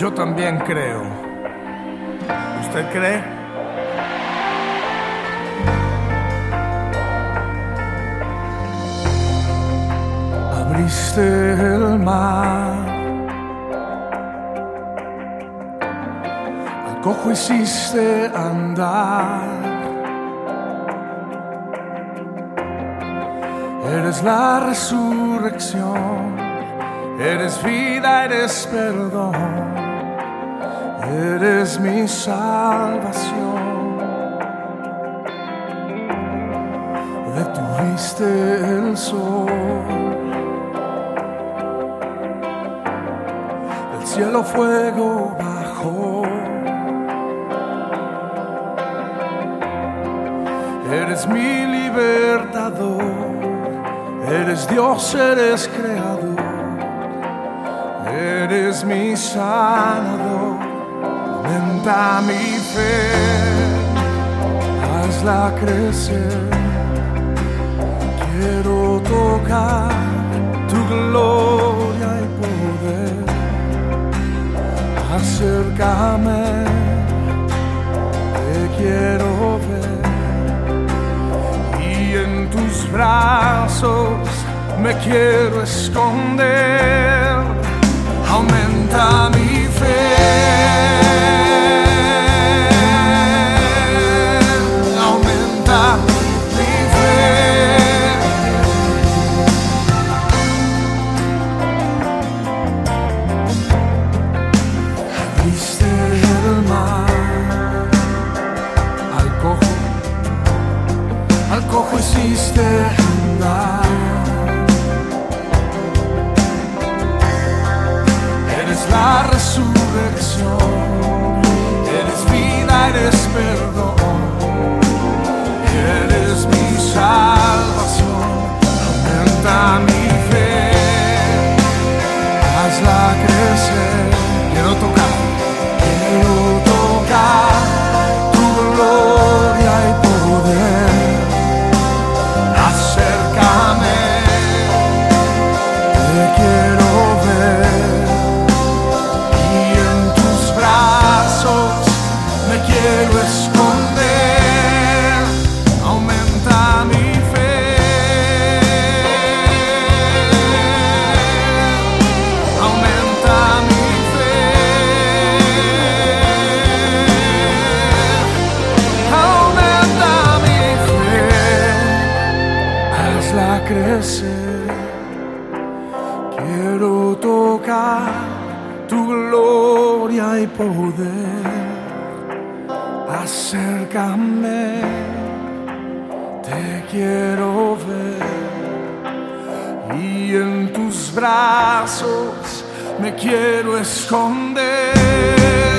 Yo también creo. ¿Usted cree? Abriste el mar. Al cojo hiciste andar. Eres la resurrección, eres vida, eres perdón, eres mi salvación. Detuviste el sol, del cielo fuego bajó. Eres mi libertador. Eres Dios, eres creador, eres mi sanador. Aumenta mi fe, hazla crecer. Quiero tocar tu gloria y poder. Acércame, te quiero ver y en tus brazos me quiero esconder. Eres la resurrección, eres vida, eres perdón, eres mi salvación. Aumenta crecer. Quiero tocar tu gloria y poder. Acércame, te quiero ver. Y en tus brazos me quiero esconder.